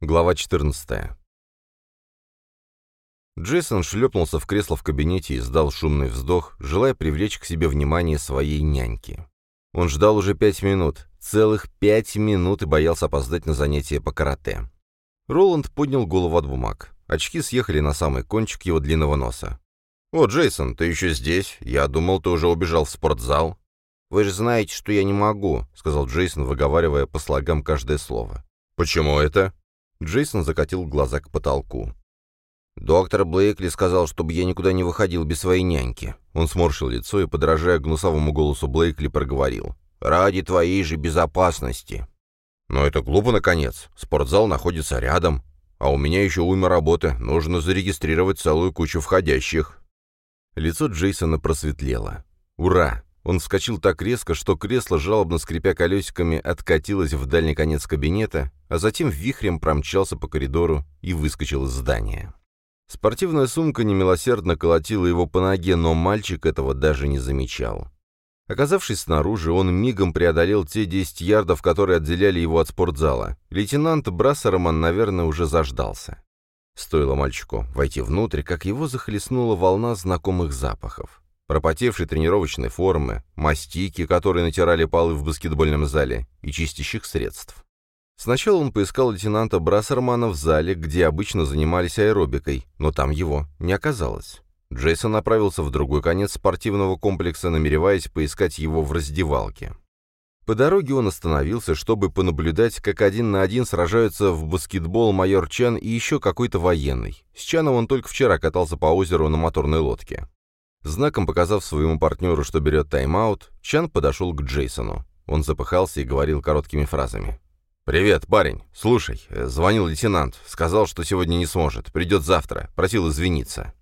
Глава 14. Джейсон шлепнулся в кресло в кабинете и сдал шумный вздох, желая привлечь к себе внимание своей няньки. Он ждал уже пять минут, целых пять минут и боялся опоздать на занятие по карате. Роланд поднял голову от бумаг. Очки съехали на самый кончик его длинного носа. «О, Джейсон, ты еще здесь? Я думал, ты уже убежал в спортзал». «Вы же знаете, что я не могу», — сказал Джейсон, выговаривая по слогам каждое слово. «Почему это?» Джейсон закатил глаза к потолку. «Доктор Блейкли сказал, чтобы я никуда не выходил без своей няньки». Он сморщил лицо и, подражая гнусовому голосу Блейкли, проговорил. «Ради твоей же безопасности». «Но это глупо, наконец. Спортзал находится рядом. А у меня еще уйма работы. Нужно зарегистрировать целую кучу входящих». Лицо Джейсона просветлело. «Ура!» Он вскочил так резко, что кресло, жалобно скрипя колесиками, откатилось в дальний конец кабинета, а затем вихрем промчался по коридору и выскочил из здания. Спортивная сумка немилосердно колотила его по ноге, но мальчик этого даже не замечал. Оказавшись снаружи, он мигом преодолел те 10 ярдов, которые отделяли его от спортзала. Лейтенант Брассерман, наверное, уже заждался. Стоило мальчику войти внутрь, как его захлестнула волна знакомых запахов. Пропотевшей тренировочной формы, мастики, которые натирали полы в баскетбольном зале, и чистящих средств. Сначала он поискал лейтенанта Брассермана в зале, где обычно занимались аэробикой, но там его не оказалось. Джейсон направился в другой конец спортивного комплекса, намереваясь поискать его в раздевалке. По дороге он остановился, чтобы понаблюдать, как один на один сражаются в баскетбол майор Чан и еще какой-то военный. С Чаном он только вчера катался по озеру на моторной лодке. Знаком показав своему партнеру, что берет тайм-аут, Чан подошел к Джейсону. Он запыхался и говорил короткими фразами. «Привет, парень. Слушай, э, звонил лейтенант. Сказал, что сегодня не сможет. Придет завтра. Просил извиниться».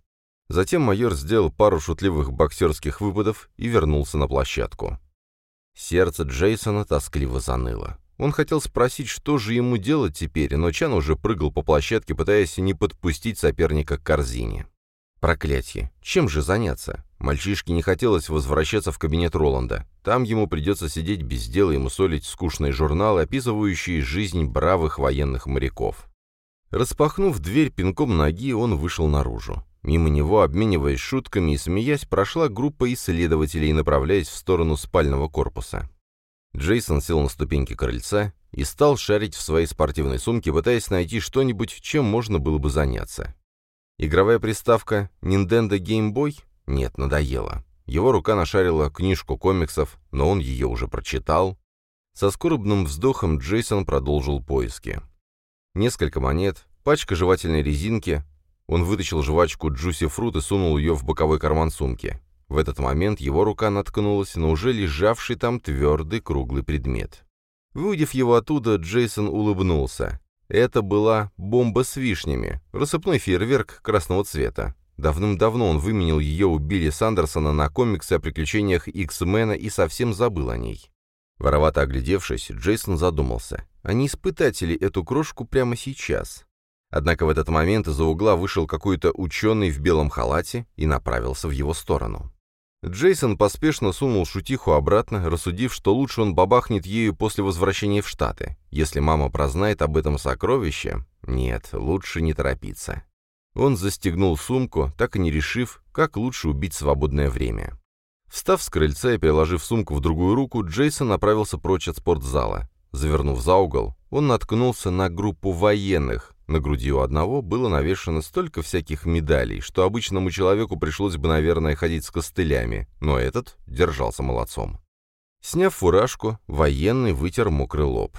Затем майор сделал пару шутливых боксерских выпадов и вернулся на площадку. Сердце Джейсона тоскливо заныло. Он хотел спросить, что же ему делать теперь, но Чан уже прыгал по площадке, пытаясь не подпустить соперника к корзине. Проклятье! Чем же заняться? Мальчишке не хотелось возвращаться в кабинет Роланда. Там ему придется сидеть без дела и мусолить скучные журналы, описывающие жизнь бравых военных моряков. Распахнув дверь пинком ноги, он вышел наружу. Мимо него, обмениваясь шутками и смеясь, прошла группа исследователей, направляясь в сторону спального корпуса. Джейсон сел на ступеньки крыльца и стал шарить в своей спортивной сумке, пытаясь найти что-нибудь, чем можно было бы заняться. Игровая приставка Nintendo Game Boy? Нет, надоело. Его рука нашарила книжку комиксов, но он ее уже прочитал. Со скорбным вздохом Джейсон продолжил поиски. Несколько монет, пачка жевательной резинки. Он вытащил жвачку Juicy Fruit и сунул ее в боковой карман сумки. В этот момент его рука наткнулась на уже лежавший там твердый круглый предмет. Выудив его оттуда, Джейсон улыбнулся. Это была бомба с вишнями, рассыпной фейерверк красного цвета. Давным-давно он выменил ее у Билли Сандерсона на комиксы о приключениях Иксмена и совсем забыл о ней. Воровато оглядевшись, Джейсон задумался, а не испытать эту крошку прямо сейчас? Однако в этот момент из-за угла вышел какой-то ученый в белом халате и направился в его сторону. Джейсон поспешно сунул шутиху обратно, рассудив, что лучше он бабахнет ею после возвращения в Штаты. Если мама прознает об этом сокровище... Нет, лучше не торопиться. Он застегнул сумку, так и не решив, как лучше убить свободное время. Встав с крыльца и переложив сумку в другую руку, Джейсон направился прочь от спортзала. Завернув за угол, он наткнулся на группу военных, на груди у одного было навешано столько всяких медалей, что обычному человеку пришлось бы, наверное, ходить с костылями, но этот держался молодцом. Сняв фуражку, военный вытер мокрый лоб.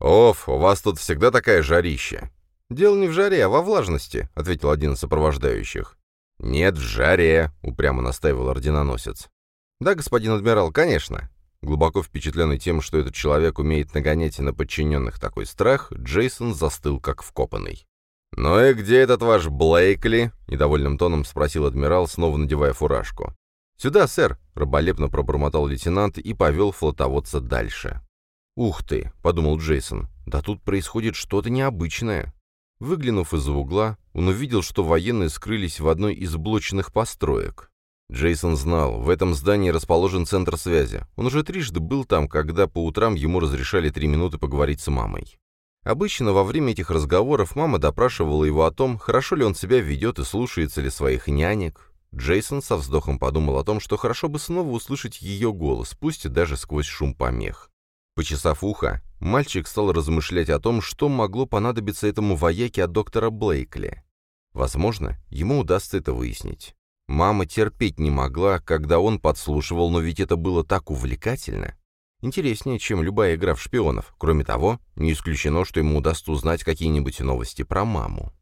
«Оф, у вас тут всегда такая жарища!» «Дело не в жаре, а во влажности», — ответил один из сопровождающих. «Нет, в жаре», — упрямо настаивал орденоносец. «Да, господин адмирал, конечно. Глубоко впечатленный тем, что этот человек умеет нагонять на подчиненных такой страх, Джейсон застыл как вкопанный. «Ну и где этот ваш Блейкли?» — недовольным тоном спросил адмирал, снова надевая фуражку. «Сюда, сэр!» — раболепно пробормотал лейтенант и повел флотоводца дальше. «Ух ты!» — подумал Джейсон. «Да тут происходит что-то необычное». Выглянув из-за угла, он увидел, что военные скрылись в одной из блочных построек. Джейсон знал, в этом здании расположен центр связи. Он уже трижды был там, когда по утрам ему разрешали три минуты поговорить с мамой. Обычно во время этих разговоров мама допрашивала его о том, хорошо ли он себя ведет и слушается ли своих нянек. Джейсон со вздохом подумал о том, что хорошо бы снова услышать ее голос, пусть и даже сквозь шум помех. Почесав ухо, мальчик стал размышлять о том, что могло понадобиться этому вояке от доктора Блейкли. Возможно, ему удастся это выяснить. Мама терпеть не могла, когда он подслушивал, но ведь это было так увлекательно. Интереснее, чем любая игра в шпионов. Кроме того, не исключено, что ему удастся узнать какие-нибудь новости про маму.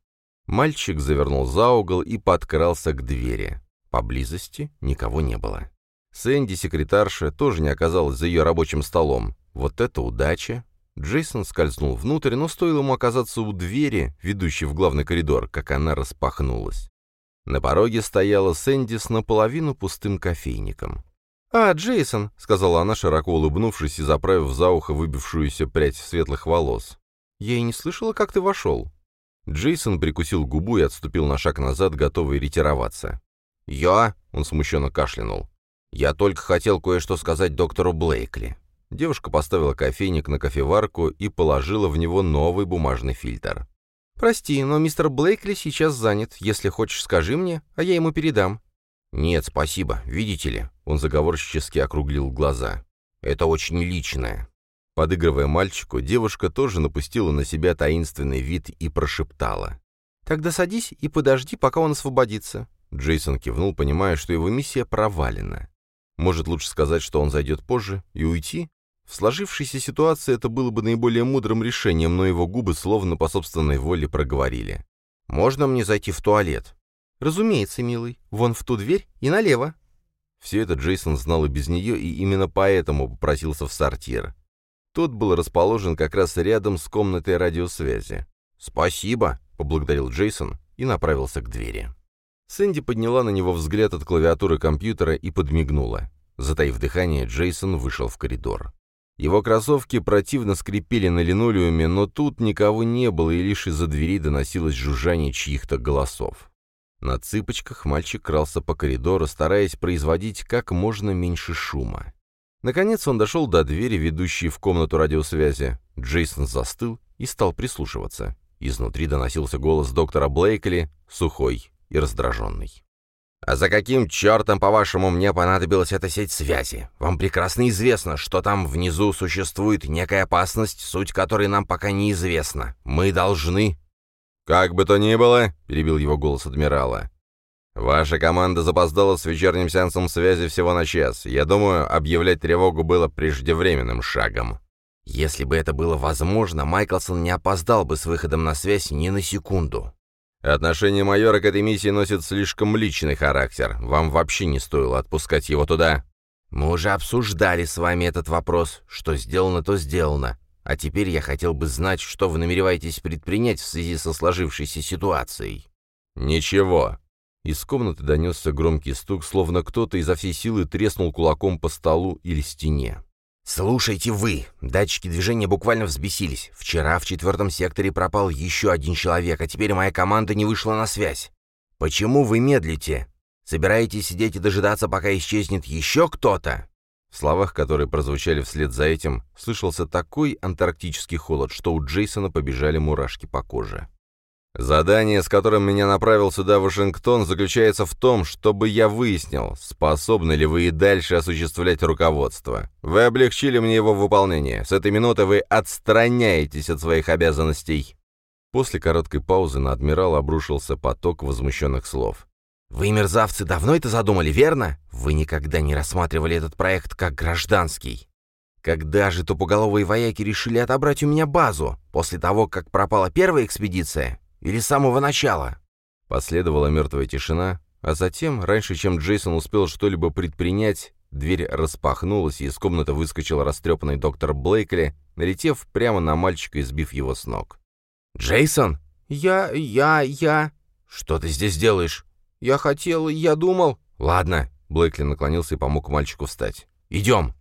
Мальчик завернул за угол и подкрался к двери. Поблизости никого не было. Сэнди, секретарша, тоже не оказалась за ее рабочим столом. Вот это удача! Джейсон скользнул внутрь, но стоило ему оказаться у двери, ведущей в главный коридор, как она распахнулась. На пороге стояла Сэнди с наполовину пустым кофейником. «А, Джейсон», — сказала она, широко улыбнувшись и заправив за ухо выбившуюся прядь светлых волос. «Я и не слышала, как ты вошел». Джейсон прикусил губу и отступил на шаг назад, готовый ретироваться. «Я?» — он смущенно кашлянул. «Я только хотел кое-что сказать доктору Блейкли». Девушка поставила кофейник на кофеварку и положила в него новый бумажный фильтр. «Прости, но мистер Блейкли сейчас занят. Если хочешь, скажи мне, а я ему передам». «Нет, спасибо. Видите ли?» Он заговорщически округлил глаза. «Это очень личное». Подыгрывая мальчику, девушка тоже напустила на себя таинственный вид и прошептала. «Тогда садись и подожди, пока он освободится». Джейсон кивнул, понимая, что его миссия провалена. Может, лучше сказать, что он зайдет позже и уйти? В сложившейся ситуации это было бы наиболее мудрым решением, но его губы словно по собственной воле проговорили. «Можно мне зайти в туалет?» «Разумеется, милый. Вон в ту дверь и налево». Все это Джейсон знал и без нее, и именно поэтому попросился в сортир. Тот был расположен как раз рядом с комнатой радиосвязи. «Спасибо», — поблагодарил Джейсон и направился к двери. Сэнди подняла на него взгляд от клавиатуры компьютера и подмигнула. Затаив дыхание, Джейсон вышел в коридор. Его кроссовки противно скрипели на линолеуме, но тут никого не было, и лишь из-за двери доносилось жужжание чьих-то голосов. На цыпочках мальчик крался по коридору, стараясь производить как можно меньше шума. Наконец он дошел до двери, ведущей в комнату радиосвязи. Джейсон застыл и стал прислушиваться. Изнутри доносился голос доктора Блейкли, сухой и раздраженный. «А за каким чертом, по-вашему, мне понадобилась эта сеть связи? Вам прекрасно известно, что там внизу существует некая опасность, суть которой нам пока неизвестна. Мы должны...» «Как бы то ни было», — перебил его голос адмирала, «ваша команда запоздала с вечерним сеансом связи всего на час. Я думаю, объявлять тревогу было преждевременным шагом». Если бы это было возможно, Майклсон не опоздал бы с выходом на связь ни на секунду. Отношение майора к этой миссии носит слишком личный характер. Вам вообще не стоило отпускать его туда. Мы уже обсуждали с вами этот вопрос. Что сделано, то сделано. А теперь я хотел бы знать, что вы намереваетесь предпринять в связи со сложившейся ситуацией». «Ничего». Из комнаты донесся громкий стук, словно кто-то изо всей силы треснул кулаком по столу или стене. «Слушайте вы, датчики движения буквально взбесились. Вчера в четвертом секторе пропал еще один человек, а теперь моя команда не вышла на связь. Почему вы медлите? Собираетесь сидеть и дожидаться, пока исчезнет еще кто-то?» В словах, которые прозвучали вслед за этим, слышался такой антарктический холод, что у Джейсона побежали мурашки по коже. «Задание, с которым меня направил сюда Вашингтон, заключается в том, чтобы я выяснил, способны ли вы и дальше осуществлять руководство. Вы облегчили мне его выполнение. С этой минуты вы отстраняетесь от своих обязанностей». После короткой паузы на адмирала обрушился поток возмущенных слов. «Вы, мерзавцы, давно это задумали, верно? Вы никогда не рассматривали этот проект как гражданский. Когда же тупоголовые вояки решили отобрать у меня базу? После того, как пропала первая экспедиция? Или с самого начала?» Последовала мертвая тишина, а затем, раньше, чем Джейсон успел что-либо предпринять, дверь распахнулась, и из комнаты выскочил растрепанный доктор Блейкли, налетев прямо на мальчика и сбив его с ног. «Джейсон?» «Я... я... я...» «Что ты здесь делаешь?» «Я хотел... я думал...» «Ладно». Блэкли наклонился и помог мальчику встать. «Идем!»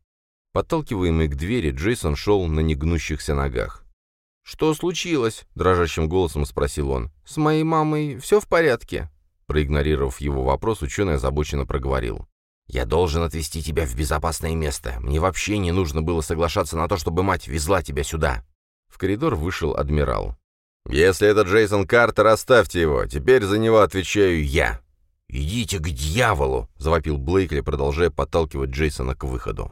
Подталкиваемый к двери, Джейсон шел на негнущихся ногах. «Что случилось?» — дрожащим голосом спросил он. «С моей мамой все в порядке?» Проигнорировав его вопрос, ученый озабоченно проговорил. «Я должен отвезти тебя в безопасное место. Мне вообще не нужно было соглашаться на то, чтобы мать везла тебя сюда». В коридор вышел адмирал. «Если это Джейсон Картер, оставьте его. Теперь за него отвечаю я». «Идите к дьяволу!» — завопил Блейкли, продолжая подталкивать Джейсона к выходу.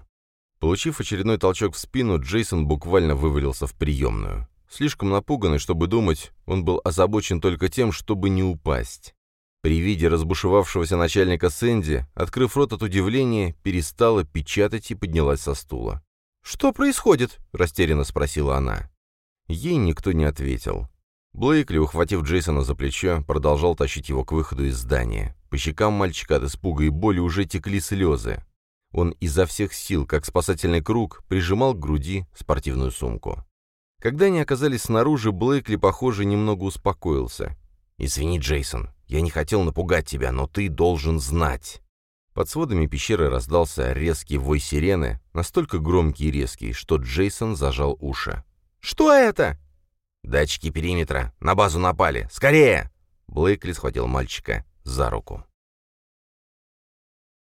Получив очередной толчок в спину, Джейсон буквально вывалился в приемную. Слишком напуганный, чтобы думать, он был озабочен только тем, чтобы не упасть. При виде разбушевавшегося начальника Сэнди, открыв рот от удивления, перестала печатать и поднялась со стула. «Что происходит?» — растерянно спросила она. Ей никто не ответил. Блейкли, ухватив Джейсона за плечо, продолжал тащить его к выходу из здания. По щекам мальчика от испуга и боли уже текли слезы. Он изо всех сил, как спасательный круг, прижимал к груди спортивную сумку. Когда они оказались снаружи, Блейкли, похоже, немного успокоился. «Извини, Джейсон, я не хотел напугать тебя, но ты должен знать». Под сводами пещеры раздался резкий вой сирены, настолько громкий и резкий, что Джейсон зажал уши. «Что это?» «Датчики периметра. На базу напали. Скорее!» Блейкли схватил мальчика за руку.